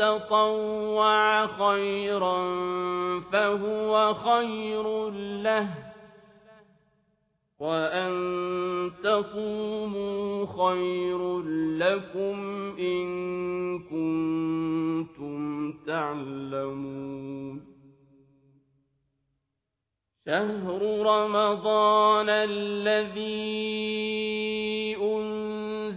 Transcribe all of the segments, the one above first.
تطوع خيرا فهو خير له وأن تصوموا خير لكم إن كنتم تعلمون شهر رمضان الذي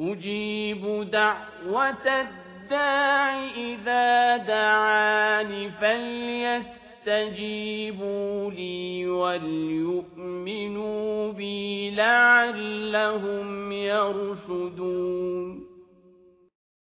أجيب دعوة الداع إذا دعاني فليستجيبوا لي وليؤمنوا بي لعلهم يرشدون.